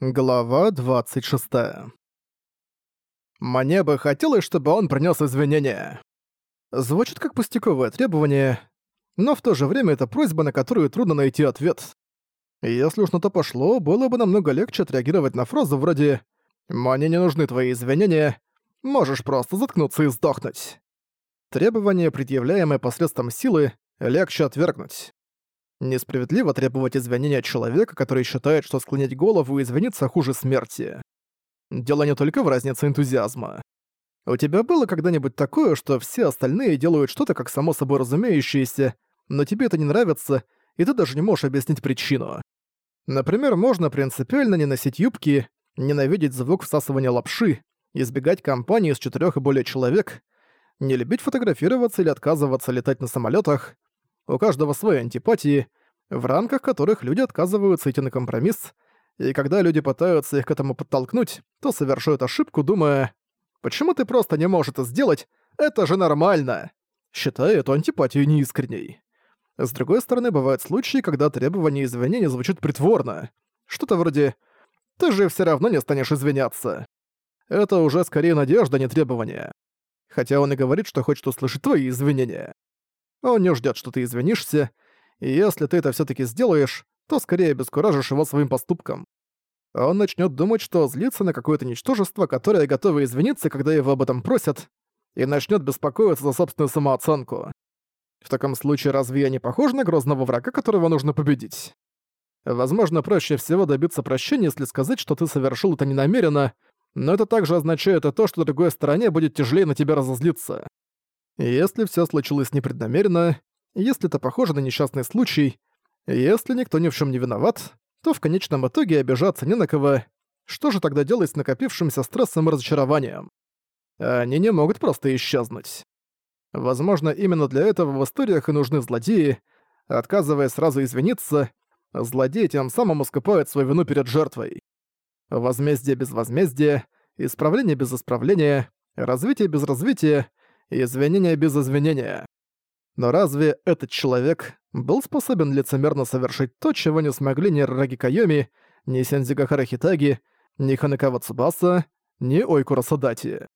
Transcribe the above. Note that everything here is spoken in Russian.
Глава 26. Мне бы хотелось, чтобы он принес извинения. Звучит как пустяковое требование, но в то же время это просьба, на которую трудно найти ответ. Если уж на то пошло, было бы намного легче отреагировать на фразу вроде «Мне не нужны твои извинения, можешь просто заткнуться и сдохнуть». Требование, предъявляемое посредством силы, легче отвергнуть. Несправедливо требовать извинения от человека, который считает, что склонить голову и извиниться хуже смерти. Дело не только в разнице энтузиазма. У тебя было когда-нибудь такое, что все остальные делают что-то как само собой разумеющееся, но тебе это не нравится, и ты даже не можешь объяснить причину. Например, можно принципиально не носить юбки, ненавидеть звук всасывания лапши, избегать компании из четырех и более человек, не любить фотографироваться или отказываться летать на самолетах, у каждого свои антипатии, в рамках которых люди отказываются идти на компромисс, и когда люди пытаются их к этому подтолкнуть, то совершают ошибку, думая, «Почему ты просто не можешь это сделать? Это же нормально!» считая эту антипатию неискренней. С другой стороны, бывают случаи, когда требование извинения звучит притворно. Что-то вроде «ты же все равно не станешь извиняться». Это уже скорее надежда, а не требование. Хотя он и говорит, что хочет услышать твои извинения. Он не ждет, что ты извинишься, и если ты это все таки сделаешь, то скорее обескуражишь его своим поступком. Он начнет думать, что злится на какое-то ничтожество, которое готово извиниться, когда его об этом просят, и начнет беспокоиться за собственную самооценку. В таком случае разве я не похож на грозного врага, которого нужно победить? Возможно, проще всего добиться прощения, если сказать, что ты совершил это ненамеренно, но это также означает и то, что другой стороне будет тяжелее на тебя разозлиться. Если все случилось непреднамеренно, если это похоже на несчастный случай, если никто ни в чем не виноват, то в конечном итоге обижаться не на кого. Что же тогда делать с накопившимся стрессом и разочарованием? Они не могут просто исчезнуть. Возможно, именно для этого в историях и нужны злодеи, отказывая сразу извиниться, злодеи тем самым искупают свою вину перед жертвой. Возмездие без возмездия, исправление без исправления, развитие без развития извинения без извинения. Но разве этот человек был способен лицемерно совершить то, чего не смогли ни Раги Кайоми, ни Сензигахара Хитаги, ни Ханекава Цубаса, ни Ойкура Садати?